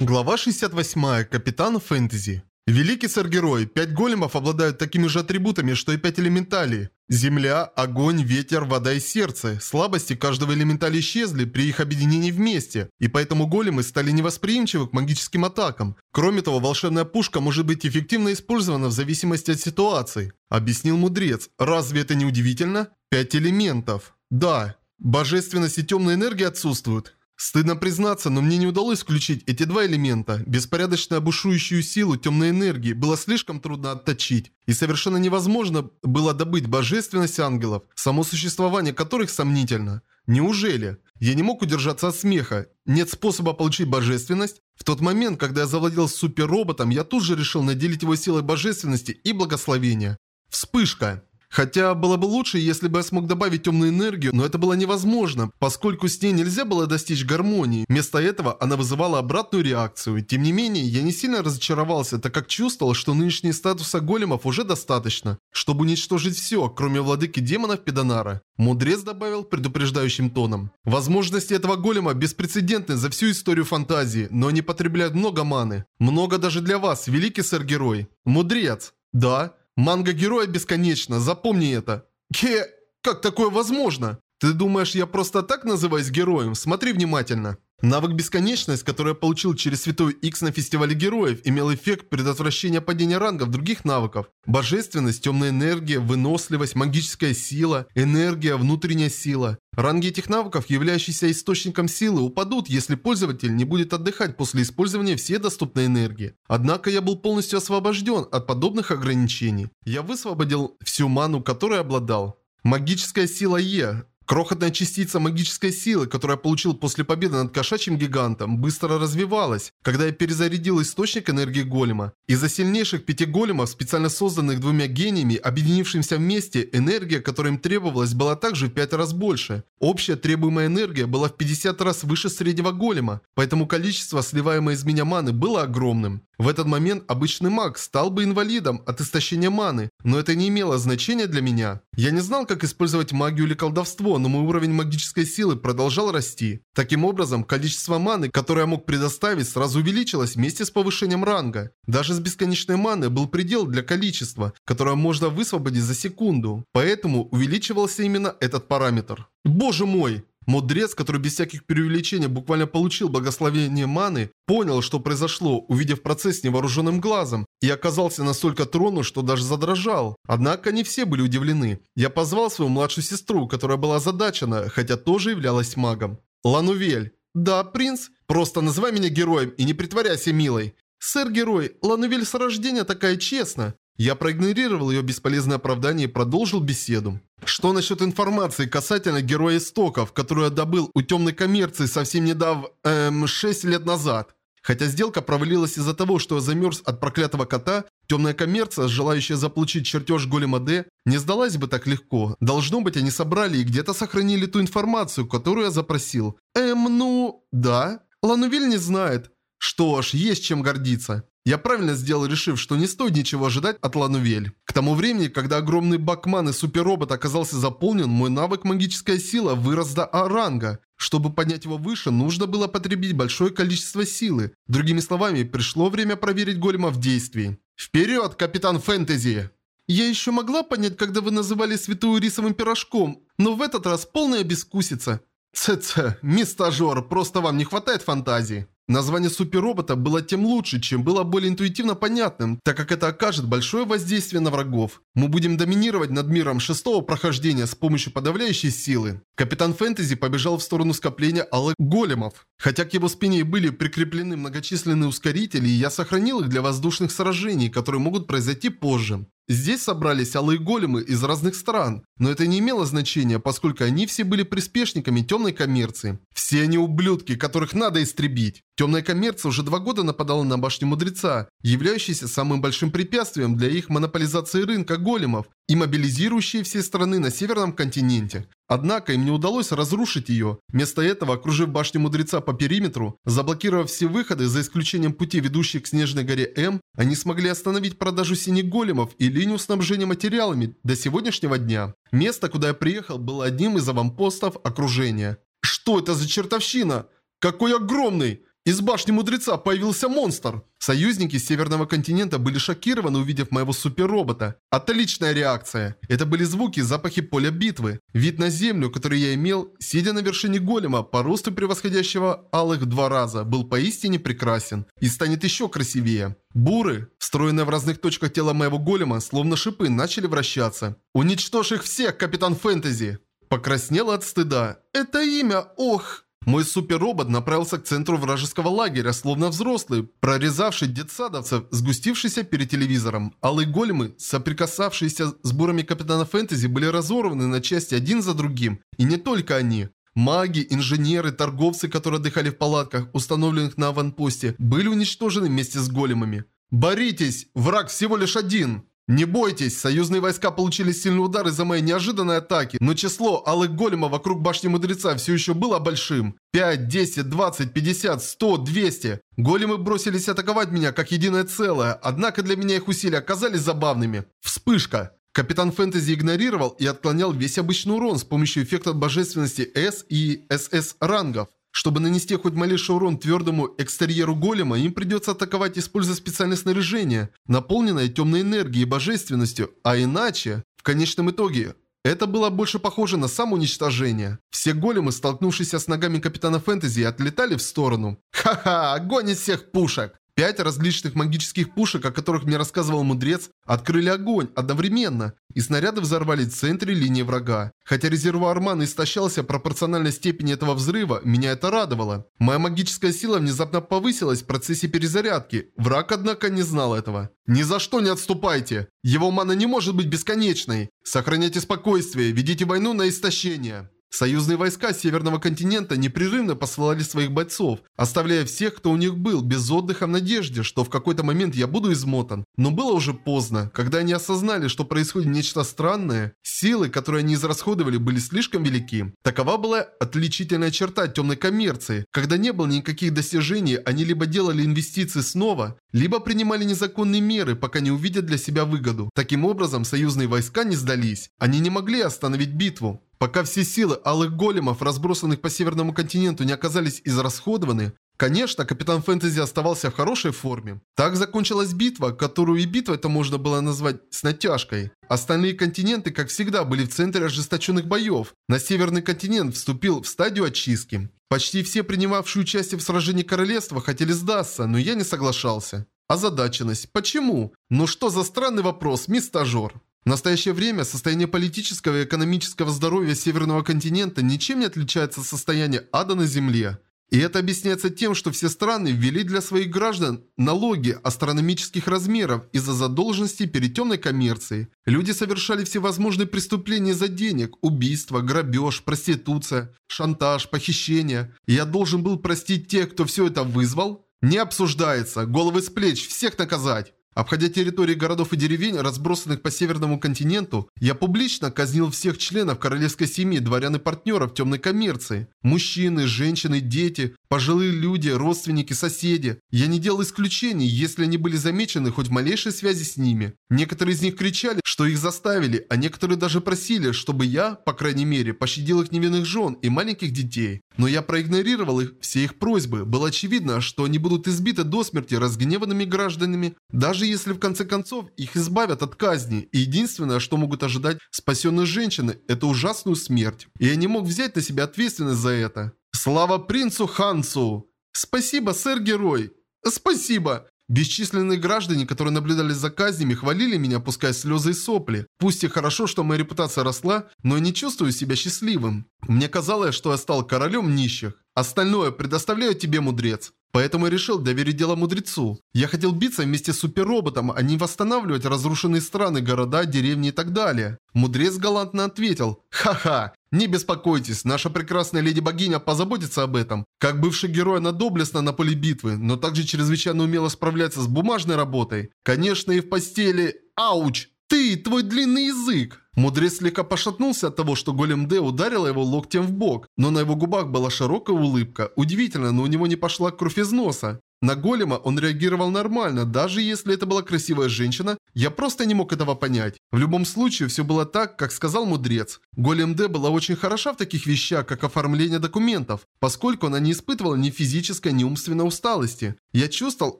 Глава 68. Капитан Фэнтези. Великий сэр-герой, пять големов обладают такими же атрибутами, что и пять элементалей. Земля, огонь, ветер, вода и сердце. Слабости каждого элементаля исчезли при их объединении вместе, и поэтому големы стали невосприимчивы к магическим атакам. Кроме того, волшебная пушка может быть эффективно использована в зависимости от ситуации. Объяснил мудрец. Разве это не удивительно? Пять элементов. Да. Божественность и темная энергия отсутствуют. Стыдно признаться, но мне не удалось включить эти два элемента. Беспорядочную бушующую силу темной энергии было слишком трудно отточить, и совершенно невозможно было добыть божественность ангелов, само существование которых сомнительно. Неужели? Я не мог удержаться от смеха. Нет способа получить божественность? В тот момент, когда я завладел суперроботом, я тут же решил наделить его силой божественности и благословения. Вспышка. Хотя было бы лучше, если бы я смог добавить темную энергию, но это было невозможно, поскольку с ней нельзя было достичь гармонии. Вместо этого она вызывала обратную реакцию. Тем не менее, я не сильно разочаровался, так как чувствовал, что нынешний статуса големов уже достаточно, чтобы уничтожить все, кроме владыки демонов Педонара. Мудрец добавил предупреждающим тоном. Возможности этого голема беспрецедентны за всю историю фантазии, но они потребляют много маны. Много даже для вас, великий сэр-герой. Мудрец. Да. Манга героя бесконечна, запомни это. Ке... Как такое возможно? Ты думаешь, я просто так называюсь героем? Смотри внимательно. Навык «Бесконечность», который я получил через Святой X на Фестивале Героев, имел эффект предотвращения падения рангов других навыков. Божественность, темная энергия, выносливость, магическая сила, энергия, внутренняя сила. Ранги этих навыков, являющиеся источником силы, упадут, если пользователь не будет отдыхать после использования всей доступной энергии. Однако я был полностью освобожден от подобных ограничений. Я высвободил всю ману, которой обладал. Магическая сила Е. Крохотная частица магической силы, которую я получил после победы над кошачьим гигантом, быстро развивалась, когда я перезарядил источник энергии голема. Из-за сильнейших пяти големов, специально созданных двумя гениями, объединившимся вместе, энергия, которая им требовалась, была также в пять раз больше. Общая требуемая энергия была в 50 раз выше среднего голема, поэтому количество сливаемой из меня маны было огромным. В этот момент обычный маг стал бы инвалидом от истощения маны, но это не имело значения для меня. Я не знал, как использовать магию или колдовство, но мой уровень магической силы продолжал расти. Таким образом, количество маны, которое я мог предоставить, сразу увеличилось вместе с повышением ранга. Даже с бесконечной маны был предел для количества, которое можно высвободить за секунду. Поэтому увеличивался именно этот параметр. Боже мой! Мудрец, который без всяких преувеличений буквально получил благословение маны, понял, что произошло, увидев процесс невооруженным глазом, и оказался настолько тронут, что даже задрожал. Однако не все были удивлены. Я позвал свою младшую сестру, которая была озадачена, хотя тоже являлась магом. Ланувель. «Да, принц, просто называй меня героем и не притворяйся милой». «Сэр-герой, Ланувель с рождения такая честная. Я проигнорировал ее бесполезное оправдание и продолжил беседу. Что насчет информации касательно героя истоков, которую я добыл у темной коммерции совсем недавно, эм, 6 лет назад? Хотя сделка провалилась из-за того, что я замерз от проклятого кота, темная коммерция, желающая заполучить чертеж голема Д, не сдалась бы так легко. Должно быть, они собрали и где-то сохранили ту информацию, которую я запросил. Эм, ну... Да? Ланувель не знает. Что ж, есть чем гордиться. Я правильно сделал, решив, что не стоит ничего ожидать от Ланувель. К тому времени, когда огромный бакман и суперробот оказался заполнен, мой навык магическая сила вырос до А-ранга. Чтобы поднять его выше, нужно было потребить большое количество силы. Другими словами, пришло время проверить голема в действии. Вперед, капитан фэнтези! Я еще могла понять, когда вы называли святую рисовым пирожком, но в этот раз полная бескусица. Ц-ц, мисс просто вам не хватает фантазии. Название суперробота было тем лучше, чем было более интуитивно понятным, так как это окажет большое воздействие на врагов. Мы будем доминировать над миром шестого прохождения с помощью подавляющей силы. Капитан Фэнтези побежал в сторону скопления алых големов. Хотя к его спине были прикреплены многочисленные ускорители, я сохранил их для воздушных сражений, которые могут произойти позже. Здесь собрались алые големы из разных стран, но это не имело значения, поскольку они все были приспешниками темной коммерции. Все они ублюдки, которых надо истребить. Темная коммерция уже два года нападала на башню Мудреца, являющейся самым большим препятствием для их монополизации рынка големов и мобилизирующей все страны на северном континенте. Однако им не удалось разрушить ее. Вместо этого, окружив башню Мудреца по периметру, заблокировав все выходы за исключением пути, ведущих к Снежной горе М, они смогли остановить продажу синих големов и линию снабжения материалами до сегодняшнего дня. Место, куда я приехал, было одним из аванпостов окружения. Что это за чертовщина? Какой огромный! Из башни мудреца появился монстр. Союзники Северного континента были шокированы, увидев моего суперробота. Отличная реакция. Это были звуки запахи поля битвы. Вид на землю, который я имел, сидя на вершине голема, по росту превосходящего алых два раза, был поистине прекрасен. И станет еще красивее. Буры, встроенные в разных точках тела моего голема, словно шипы, начали вращаться. «Уничтожь их всех, капитан фэнтези!» Покраснел от стыда. «Это имя, ох!» Мой суперробот направился к центру вражеского лагеря, словно взрослый, прорезавший детсадовцев, сгустившийся перед телевизором. Алые големы, соприкасавшиеся с бурами Капитана Фэнтези, были разорваны на части один за другим. И не только они. Маги, инженеры, торговцы, которые отдыхали в палатках, установленных на аванпосте, были уничтожены вместе с големами. «Боритесь! Враг всего лишь один!» Не бойтесь, союзные войска получили сильный удар из-за моей неожиданной атаки, но число алых големов вокруг башни мудреца все еще было большим. 5, 10, 20, 50, 100, 200. Големы бросились атаковать меня как единое целое, однако для меня их усилия оказались забавными. Вспышка. Капитан Фэнтези игнорировал и отклонял весь обычный урон с помощью эффекта божественности S и SS рангов. Чтобы нанести хоть малейший урон твердому экстерьеру голема, им придется атаковать, используя специальное снаряжение, наполненное темной энергией и божественностью, а иначе, в конечном итоге, это было больше похоже на самоуничтожение. Все големы, столкнувшиеся с ногами Капитана Фэнтези, отлетали в сторону. Ха-ха, огонь из всех пушек! Пять различных магических пушек, о которых мне рассказывал мудрец, открыли огонь одновременно, и снаряды взорвались в центре линии врага. Хотя резервуар маны истощался пропорционально степени этого взрыва, меня это радовало. Моя магическая сила внезапно повысилась в процессе перезарядки. Враг, однако, не знал этого. «Ни за что не отступайте! Его мана не может быть бесконечной! Сохраняйте спокойствие, ведите войну на истощение!» Союзные войска Северного континента непрерывно посылали своих бойцов, оставляя всех, кто у них был, без отдыха в надежде, что в какой-то момент я буду измотан. Но было уже поздно, когда они осознали, что происходит нечто странное. Силы, которые они израсходовали, были слишком велики. Такова была отличительная черта темной коммерции. Когда не было никаких достижений, они либо делали инвестиции снова, либо принимали незаконные меры, пока не увидят для себя выгоду. Таким образом, союзные войска не сдались. Они не могли остановить битву. Пока все силы алых големов, разбросанных по северному континенту, не оказались израсходованы, конечно, Капитан Фэнтези оставался в хорошей форме. Так закончилась битва, которую и битвой это можно было назвать с натяжкой. Остальные континенты, как всегда, были в центре ожесточенных боев. На северный континент вступил в стадию очистки. Почти все принимавшие участие в сражении королевства хотели сдаться, но я не соглашался. Озадаченность. Почему? Ну что за странный вопрос, мисс стажер? В настоящее время состояние политического и экономического здоровья Северного континента ничем не отличается от состояния ада на Земле. И это объясняется тем, что все страны ввели для своих граждан налоги астрономических размеров из-за задолженности перед темной коммерцией. Люди совершали всевозможные преступления за денег, убийства, грабеж, проституция, шантаж, похищение. Я должен был простить тех, кто все это вызвал? Не обсуждается, головы с плеч, всех наказать. Обходя территории городов и деревень, разбросанных по северному континенту, я публично казнил всех членов королевской семьи, дворян и партнеров темной коммерции. Мужчины, женщины, дети, пожилые люди, родственники, соседи. Я не делал исключений, если они были замечены хоть в малейшей связи с ними. Некоторые из них кричали, что их заставили, а некоторые даже просили, чтобы я, по крайней мере, пощадил их невинных жен и маленьких детей. Но я проигнорировал их, все их просьбы. Было очевидно, что они будут избиты до смерти разгневанными гражданами, даже если в конце концов их избавят от казни. И единственное, что могут ожидать спасенные женщины, это ужасную смерть. И я не мог взять на себя ответственность за это. Слава принцу Хансу! Спасибо, сэр-герой! Спасибо! Бесчисленные граждане, которые наблюдали за казнями, хвалили меня, пуская слезы и сопли. Пусть и хорошо, что моя репутация росла, но я не чувствую себя счастливым. Мне казалось, что я стал королем нищих. Остальное предоставляю тебе, мудрец. Поэтому решил доверить дело мудрецу. Я хотел биться вместе с суперроботом, а не восстанавливать разрушенные страны, города, деревни и так далее. Мудрец галантно ответил. Ха-ха, не беспокойтесь, наша прекрасная леди-богиня позаботится об этом. Как бывший герой она доблестна на поле битвы, но также чрезвычайно умело справляться с бумажной работой. Конечно и в постели... Ауч! Ты, твой длинный язык! Мудрец слегка пошатнулся от того, что голем Д ударила его локтем в бок, но на его губах была широкая улыбка. Удивительно, но у него не пошла кровь из носа. На голема он реагировал нормально, даже если это была красивая женщина, я просто не мог этого понять. В любом случае, все было так, как сказал мудрец. Голем Д была очень хороша в таких вещах, как оформление документов, поскольку она не испытывала ни физической, ни умственной усталости. Я чувствовал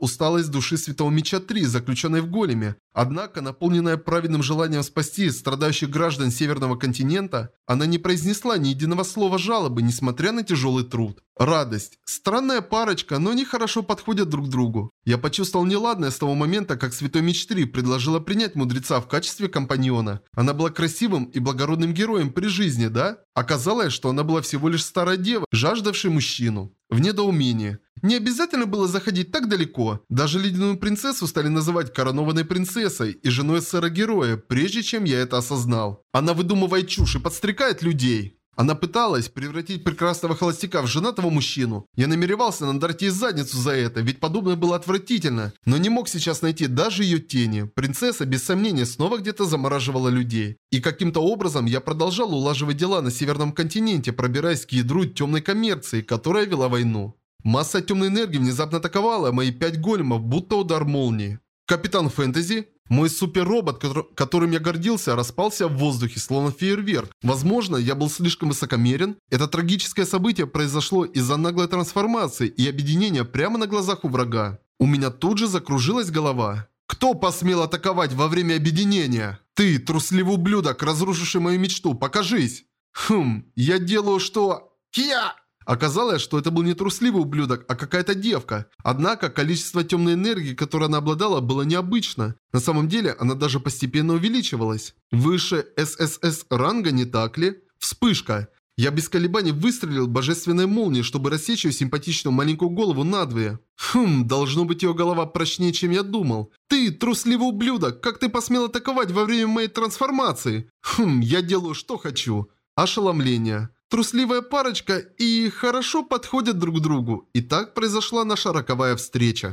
усталость души Святого Меча 3, заключенной в големе. Однако, наполненная праведным желанием спасти страдающих граждан Северного континента, она не произнесла ни единого слова жалобы, несмотря на тяжелый труд. Радость. Странная парочка, но они хорошо подходят друг другу. Я почувствовал неладное с того момента, как Святой Меч 3 предложила принять мудреца в качестве компаньона. Она была красивым и благородным героем при жизни, да? Оказалось, что она была всего лишь старая дева, жаждавшей мужчину. В недоумении. Не обязательно было заходить так далеко. Даже ледяную принцессу стали называть коронованной принцессой и женой сэра-героя, прежде чем я это осознал. Она выдумывает чушь и подстрекает людей. Она пыталась превратить прекрасного холостяка в женатого мужчину. Я намеревался надрать ей задницу за это, ведь подобное было отвратительно. Но не мог сейчас найти даже ее тени. Принцесса, без сомнения, снова где-то замораживала людей. И каким-то образом я продолжал улаживать дела на Северном континенте, пробираясь к ядру темной коммерции, которая вела войну. Масса темной энергии внезапно атаковала мои пять големов, будто удар молнии. Капитан Фэнтези, мой суперробот, которым я гордился, распался в воздухе, словно фейерверк. Возможно, я был слишком высокомерен. Это трагическое событие произошло из-за наглой трансформации и объединения прямо на глазах у врага. У меня тут же закружилась голова. Кто посмел атаковать во время объединения? Ты, трусливый ублюдок, разрушивший мою мечту, покажись. Хм, я делаю что... Кия! Оказалось, что это был не трусливый ублюдок, а какая-то девка. Однако, количество темной энергии, которой она обладала, было необычно. На самом деле, она даже постепенно увеличивалась. Выше ССС ранга, не так ли? Вспышка. Я без колебаний выстрелил божественной молнией, чтобы рассечь ее симпатичную маленькую голову надвое. Хм, должно быть ее голова прочнее, чем я думал. Ты, трусливый ублюдок, как ты посмел атаковать во время моей трансформации? Хм, я делаю, что хочу. Ошеломление. Трусливая парочка и хорошо подходят друг другу. И так произошла наша роковая встреча.